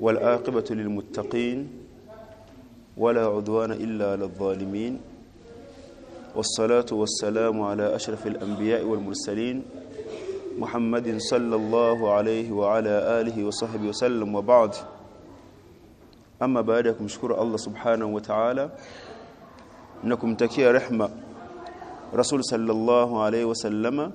والعاقبة للمتقين ولا عدوان إلا على الظالمين والصلاة والسلام على أشرف الأنبياء والمرسلين محمد صلى الله عليه وعلى آله وصحبه وسلم وبعد. أما بعدكم شكر الله سبحانه وتعالى. أنكم تكيا رحمة رسول صلى الله عليه وسلم.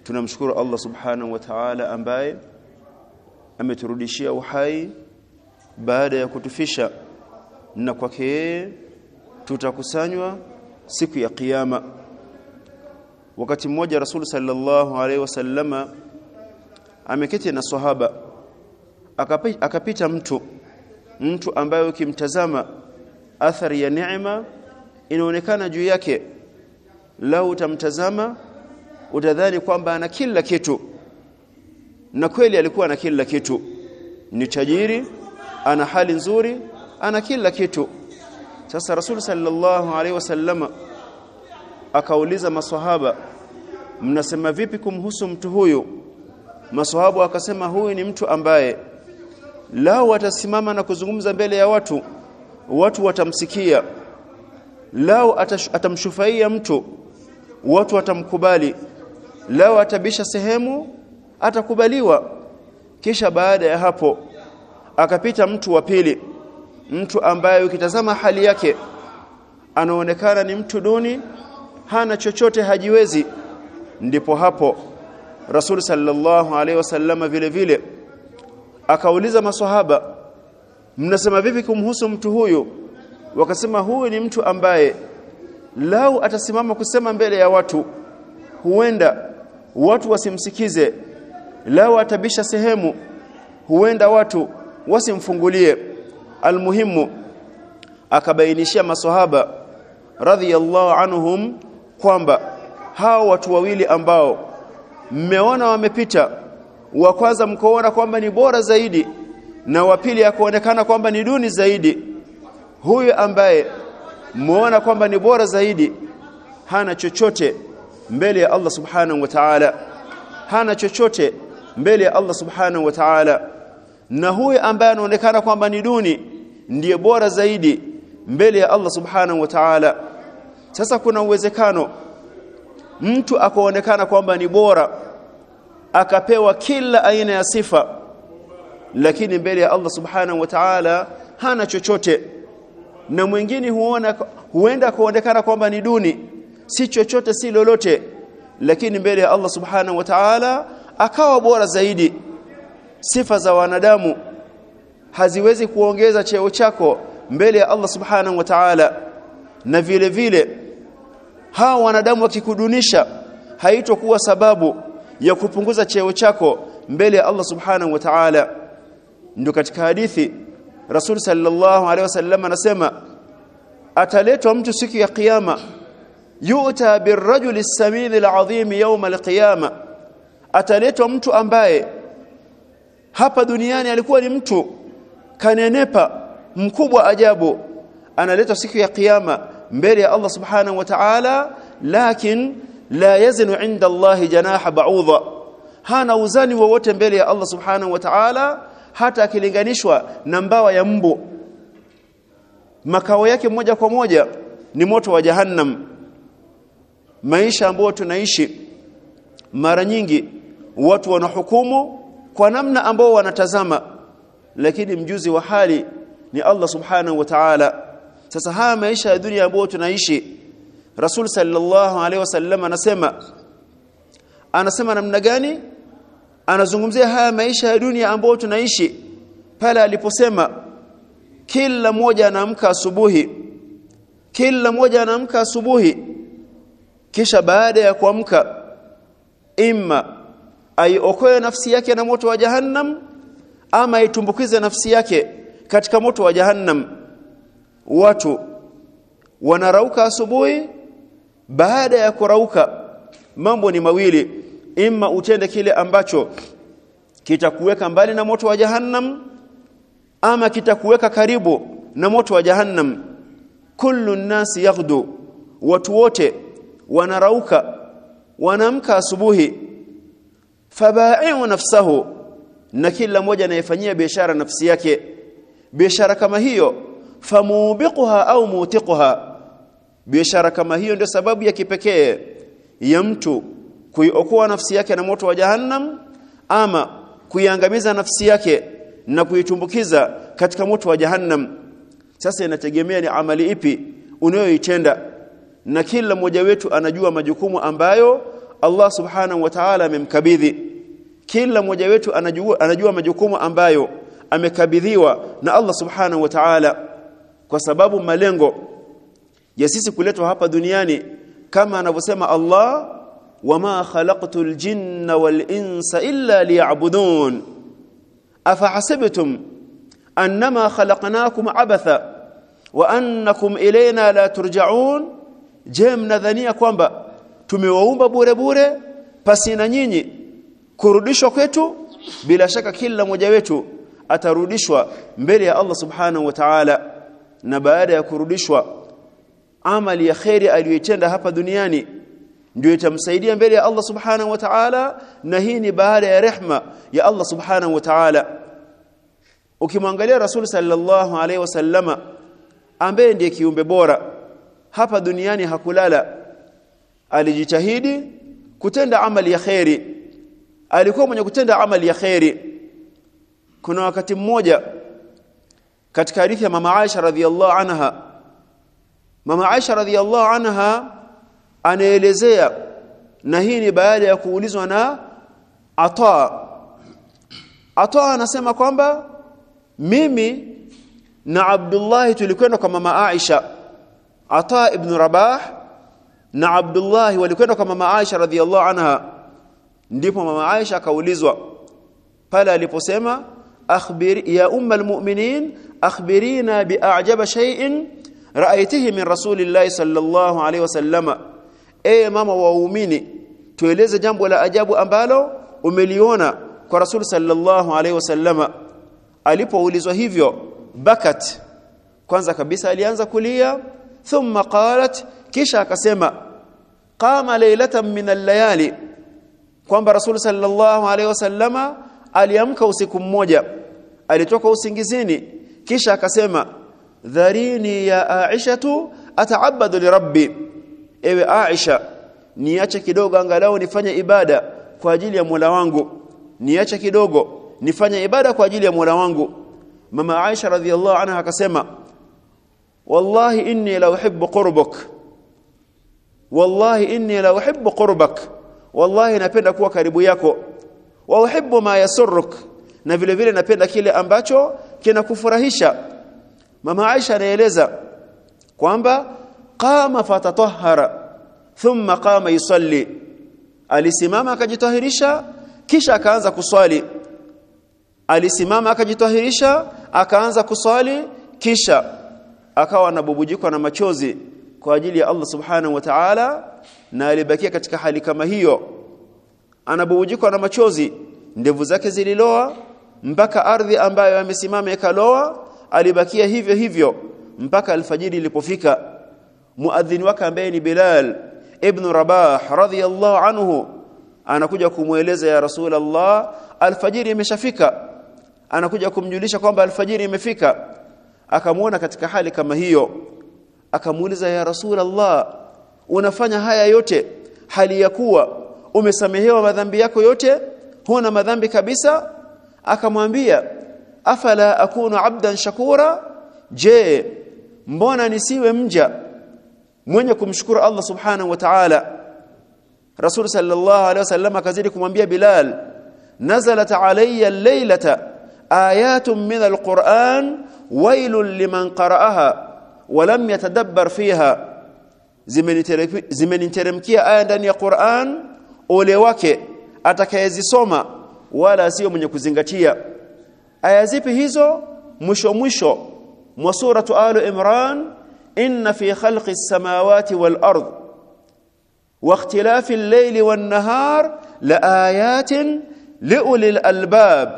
tunamshukuru Allah subhanahu wa ta'ala ambaye ameturudishia uhai baada ya kutufisha. Na kwake yeye tutakusanywa siku ya kiyama. Wakati mmoja rasul sallallahu alaihi wasallama ameketi na sahaba akapita, akapita mtu mtu ambaye ukimtazama athari ya neema inaonekana juu yake. Lau utamtazama utadhani kwamba ana kila kitu na kweli alikuwa na kila kitu. Ni tajiri ana hali nzuri ana kila kitu. Sasa rasul sallallahu alaihi wasallama akauliza maswahaba mnasema vipi kumhusu mtu huyu? Maswahaba akasema huyu ni mtu ambaye lao atasimama na kuzungumza mbele ya watu watu watamsikia lao atamshufaia mtu watu watamkubali lao atabisha sehemu atakubaliwa. Kisha baada ya hapo akapita mtu wa pili mtu ambaye ukitazama hali yake anaonekana ni mtu duni hana chochote hajiwezi. Ndipo hapo Rasul sallallahu alaihi wasallama vile vile akauliza maswahaba mnasema vipi kumhusu mtu huyu? Wakasema huyu ni mtu ambaye lau atasimama kusema mbele ya watu huenda watu wasimsikize lau atabisha sehemu huenda watu wasimfungulie almuhimu akabainishia maswahaba radhiyallahu anhum kwamba hao watu wawili ambao mmeona wamepita wa kwanza mkoona kwamba ni bora zaidi na wa pili akaonekana kwamba ni duni zaidi huyu ambaye muona kwamba ni bora zaidi hana chochote mbele ya Allah subhanahu wa ta'ala hana chochote mbele ya Allah subhanahu wa ta'ala. Na huyu ambaye anaonekana kwamba ni duni ndiye bora zaidi mbele ya Allah subhanahu wa ta'ala. Sasa kuna uwezekano mtu akaonekana kwamba ni bora akapewa kila aina ya sifa lakini mbele ya Allah subhanahu wa ta'ala hana chochote. Na mwingine huona huenda kuonekana kwamba ni duni si chochote si lolote lakini mbele ya Allah subhanahu wa ta'ala akawa bora zaidi. Sifa za wanadamu haziwezi kuongeza cheo chako mbele ya Allah subhanahu wa ta'ala. Na vile vile hawa wanadamu wakikudunisha haitokuwa sababu ya kupunguza cheo chako mbele ya Allah subhanahu wa ta'ala. Ndio katika hadithi Rasul sallallahu alaihi wasallam anasema ataletwa mtu siku ya kiyama yu'ta birrajuli as-samin al-azim yawm al-qiyama ataletwa mtu ambaye hapa duniani alikuwa ni mtu kanenepa mkubwa ajabu analetwa siku ya kiyama mbele ya Allah subhanahu wa ta'ala lakin la yazinu inda Allah janaha ba'udha. Hana uzani wowote mbele ya Allah subhanahu wa ta'ala hata akilinganishwa na mbawa ya mbu. Makao yake moja kwa moja ni moto wa jahannam. Maisha ambayo tunaishi mara nyingi watu wanahukumu kwa namna ambao wanatazama. Lakini mjuzi wa hali ni Allah subhanahu wa ta'ala. Sasa haya maisha ya dunia ambayo tunaishi Rasul sallallahu alaihi wasallam anasema anasema namna gani? Anazungumzia haya maisha ya dunia ambayo tunaishi. Pale aliposema kila mmoja anaamka asubuhi. Kila mmoja anaamka asubuhi. Kisha baada ya kuamka imma aiokoe nafsi yake na moto wa jahannam ama aitumbukize nafsi yake katika moto wa jahannam. Watu wanarauka asubuhi baada ya kurauka mambo ni mawili. Imma utende kile ambacho kitakuweka mbali na moto wa jahannam ama kitakuweka karibu na moto wa jahannam. Kullu nasi yaghdu watu wote wanarauka wanamka asubuhi fabai'u nafsahu na kila mmoja anayefanyia biashara nafsi yake. Biashara kama hiyo famubiquha au mutiquha. Biashara kama hiyo ndio sababu ya kipekee ya mtu kuiokoa nafsi yake na moto wa jahannam ama kuiangamiza nafsi yake na kuitumbukiza katika moto wa jahannam. Sasa inategemea ni amali ipi unayoitenda na kila mmoja wetu anajua majukumu ambayo Allah subhanahu wa ta'ala amemkabidhi. Kila mmoja wetu anajua anajua majukumu ambayo amekabidhiwa na Allah subhanahu wa ta'ala kwa sababu malengo ya sisi kuletwa hapa duniani kama anavyosema Allah wama khalaqtul jinna wal insa illa liya'budun. Afahasibtum annama khalaqnakum abatha wa annakum ilayna la turja'un? Je mnadhania kwamba tumewaumba bure bure pasi na nyinyi. Kurudishwa kwetu bila shaka kila mmoja wetu atarudishwa mbele ya Allah subhanahu wa ta'ala. Na baada ya kurudishwa amali ya khairi aliyotenda hapa duniani ndio itamsaidia mbele ya Allah subhanahu wa ta'ala na hii ni baada ya rehma ya Allah subhanahu wa ta'ala. Ukimwangalia rasul sallallahu alaihi wasallama ambaye ndiye kiumbe bora hapa duniani hakulala alijitahidi kutenda amali ya khairi alikuwa mwenye kutenda amali ya khairi kuna wakati mmoja katika hadithi ya mama Aisha radhiallahu anha mama Aisha radhiallahu anha anaelezea na hii ni baada ya kuulizwa na Ata. Ata anasema kwamba mimi na Abdullah tulikwenda kwa mama Aisha Ata ibn Rabah na Abdullah walikwenda kwa mama Aisha radhiallahu anha. Ndipo mama Aisha akaulizwa pale aliposema akhbir ya umma almu'minin akhbirina bi'ajaba shay'in ra'aytihi min rasulillahi sallallahu alayhi wasallama e mama waumini tueleze jambo la ajabu ambalo umeliona kwa rasul sallallahu alayhi wasallama alipoulizwa hivyo bakat. Kwanza kabisa alianza kulia thumma qalat kisha akasema qama laylatan min al-layali kwamba rasul sallallahu alaihi wasallama aliamka usiku mmoja alitoka usingizini. Kisha akasema dharini ya aishatu ataabadu lirabbi ewe aisha niache kidogo angalau nifanye ibada kwa ajili ya Mola wangu. Niache kidogo nifanye ibada kwa ajili ya Mola wangu. Mama Aisha radhiallahu anha akasema wallahi inni la uhibbu qurbuk wallahi inni la uhibbu qurbak. Wallahi napenda kuwa karibu yako. Wa uhibbu ma yasurruk. Na vile vile napenda kile ambacho kinakufurahisha. Mama Aisha anaeleza kwamba qama fatatahhara thumma qama yusalli. Alisimama akajitahirisha kisha akaanza kuswali. Alisimama akajitahirisha akaanza kuswali kisha akawa anabubujikwa na machozi kwa ajili ya Allah subhanahu wa ta'ala na alibakia katika hali kama hiyo. Anabubujikwa na machozi ndevu zake zililoa mpaka ardhi ambayo amesimama ikaloa alibakia hivyo hivyo mpaka alfajiri ilipofika. Muadhin wake ambaye ni Bilal ibn Rabah radhiyallahu anhu anakuja kumweleza ya Rasulullah alfajiri imeshafika. Anakuja kumjulisha kwamba alfajiri imefika. Akamuona katika hali kama hiyo akamuuliza ya Rasulullah unafanya haya yote? Hali ya kuwa umesamehewa madhambi yako yote? Huna madhambi kabisa? Akamwambia afala akunu abdan shakura? Je mbona nisiwe mja? Mwenye kumshukuru Allah subhanahu wa ta'ala. Rasul sallallahu alaihi wasallam akazidi kumwambia Bilal nazalat alayya al-laylata ayatun min al-Qur'an wailun liman qara'aha lam yatadabbar fiha zimeniteremkia aya ndani ya Qur'an ole wake atakayezisoma wala sio mwenye kuzingatia aya zipi hizo mwisho mwisho mwa suratu alu imran inna fi khalqi samawati wal ard wa ikhtilafi al-layli wan nahar la ayatin liulil albab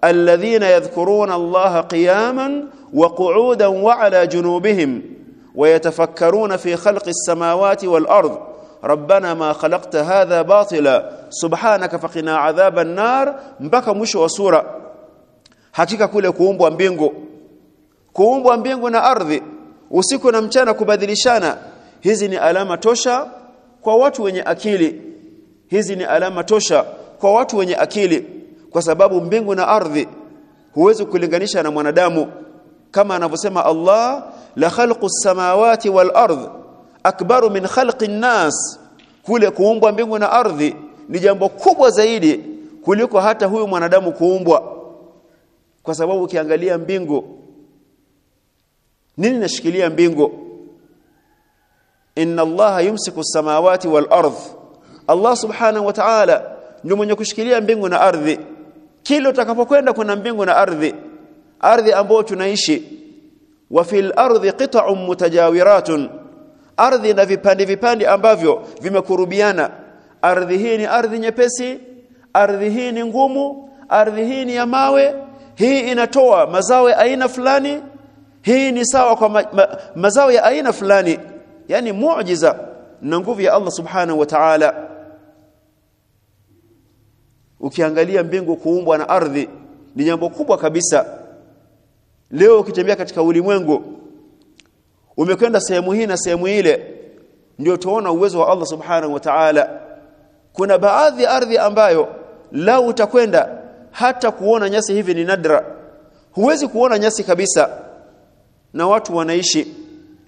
alladhina yadhkuruna allaha qiyaman wa qu'udan wa ala junubihim ويتفكرون في خلق السماوات والأرض rabbana ma khalaqta hadha batila subhanaka faqina adhaban nar mpaka mwisho wa sura hakika kule kuumbwa mbingu kuumbwa mbingu na ardhi usiku na mchana kubadilishana hizi ni alama tosha kwa watu wenye akili hizi ni alama tosha kwa watu wenye akili kwa sababu mbingu na ardhi huwezi kulinganisha na mwanadamu. Kama anavyosema Allah la khalqu samawati wal ardh akbaru min khalqi nas kule kuumbwa mbingu na ardhi ni jambo kubwa zaidi kuliko hata huyu mwanadamu kuumbwa. Kwa sababu ukiangalia mbingu nini nashikilia mbingu? Inna allaha yumsiku samawati wal ardh Allah subhanahu wa ta'ala ndio mwenye kushikilia mbingu na ardhi kila utakapokwenda kuna mbingu na ardhi ardhi ambayo tunaishi wa fil ardi qita'un mutajawiratun ardhi na vipande vipande ambavyo vimekurubiana. Ardhi hii ni ardhi nyepesi ardhi hii ni ngumu ardhi hii ni ya mawe. Hii inatoa mazao ya aina fulani hii ni sawa kwa ma, ma, mazao ya aina fulani yani muujiza na nguvu ya Allah subhanahu wa ta'ala ukiangalia mbingu kuumbwa na ardhi ni jambo kubwa kabisa. Leo ukitembea katika ulimwengu umekwenda sehemu hii na sehemu ile ndio tuona uwezo wa Allah subhanahu wa ta'ala. Kuna baadhi ya ardhi ambayo lau utakwenda hata kuona nyasi hivi ni nadra. Huwezi kuona nyasi kabisa. Na watu wanaishi.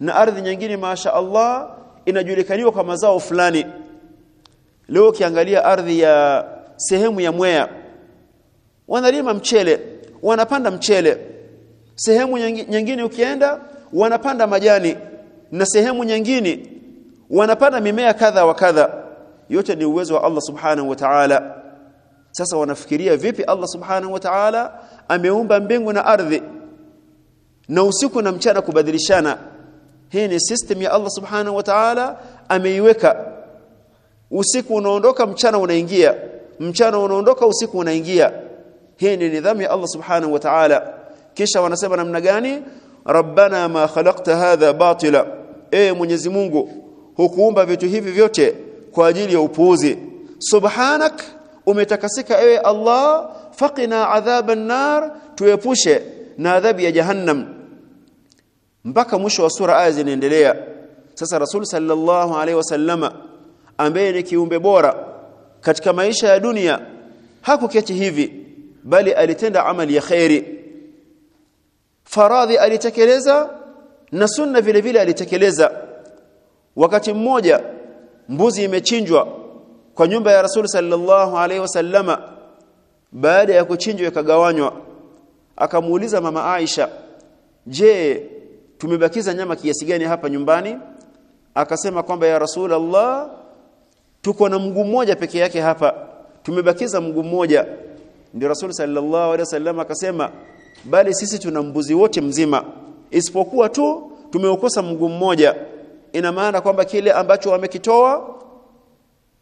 Na ardhi nyingine masha Allah inajulikaniwa kwa mazao fulani. Leo ukiangalia ardhi ya sehemu ya Mwea. Wanalima mchele wanapanda mchele. Sehemu nyingine ukienda wanapanda majani. Na sehemu nyingine wanapanda mimea kadha wa kadha. Yote ni uwezo wa Allah subhanahu wa ta'ala. Sasa wanafikiria vipi Allah subhanahu wa ta'ala ameumba mbingu na ardhi? Na usiku na mchana kubadilishana. Hii ni system ya Allah subhanahu wa ta'ala ameiweka. Usiku unaondoka mchana unaingia mchana unaondoka usiku unaingia. Hii ni nidhamu ya Allah subhanahu wa ta'ala. Kisha wanasema namna gani? Rabbana ma khalaqta hadha batila. E mwenyezi Mungu hukuumba vitu hivi vyote kwa ajili ya upuuzi. Subhanak umetakasika ewe Allah faqina adhaban nar tuepushe na adhabu ya jahannam. Mpaka mwisho wa sura aya zinaendelea. Sasa rasul sallallahu alaihi wasallama ambaye ni kiumbe bora katika maisha ya dunia hakuketi hivi bali alitenda amali ya khairi. Faradhi alitekeleza na sunna vile vile alitekeleza. Wakati mmoja mbuzi imechinjwa kwa nyumba ya rasul sallallahu alaihi wasallama. Baada ya kuchinjwa ikagawanywa akamuuliza mama Aisha je tumebakiza nyama kiasi gani hapa nyumbani? Akasema kwamba ya rasul Allah tuko na mguu mmoja peke yake hapa. Tumebakiza mguu mmoja. Ndio rasul sallallahu alaihi wasallam akasema bali sisi tuna mbuzi wote mzima. Isipokuwa tu tumeukosa mguu mmoja. Ina maana kwamba kile ambacho wamekitoa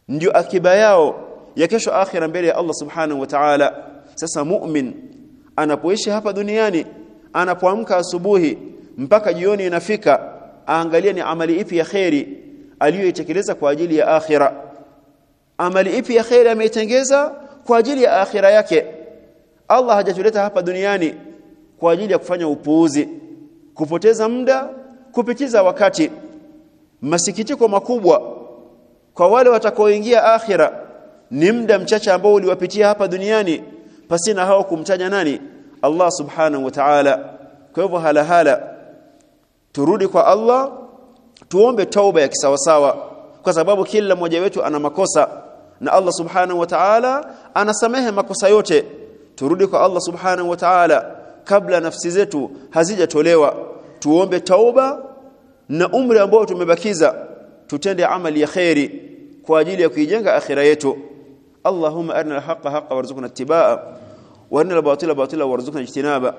ndio akiba yao ya kesho akhira mbele ya Allah subhanahu wa ta'ala. Sasa mu'min anapoishi hapa duniani anapoamka asubuhi mpaka jioni inafika aangalie ni amali ipi ya khairi aliyoitekeleza kwa ajili ya akhira amali ipi ya khairi ameitengeza? Kwa ajili ya akhira yake. Allah hajatuleta hapa duniani kwa ajili ya kufanya upuuzi kupoteza muda kupitiza wakati. Masikitiko makubwa kwa wale watakaoingia akhira ni muda mchache ambao uliwapitia hapa duniani pasina hao kumtaja nani? Allah subhanahu wa ta'ala. Kwa hivyo hala hala turudi kwa Allah tuombe tauba ya kisawasawa kwa sababu kila mmoja wetu ana makosa na Allah subhanahu wa ta'ala anasamehe makosa yote turudi kwa Allah subhanahu wa ta'ala kabla nafsi zetu hazijatolewa tuombe tauba na umri ambao tumebakiza tutende amali ya khairi kwa ajili ya kuijenga akhira yetu arina al-haqqa haqqan warzuqna ittibaa wa arina al-batila batila warzuqna ijtinaba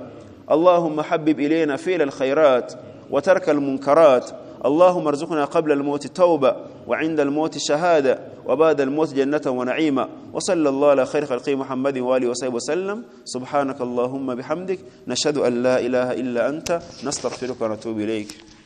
اللهم حبب إلينا فعل الخيرات وترك المنكرات اللهم ارزقنا قبل الموت توبة وعند الموت شهادة وبعد الموت جنة ونعيما وصلى الله على خير خلقه محمد وآله وصحبه وسلم. سبحانك اللهم بحمدك. نشهد أن لا إله إلا أنت. نستغفرك ونتوب إليك.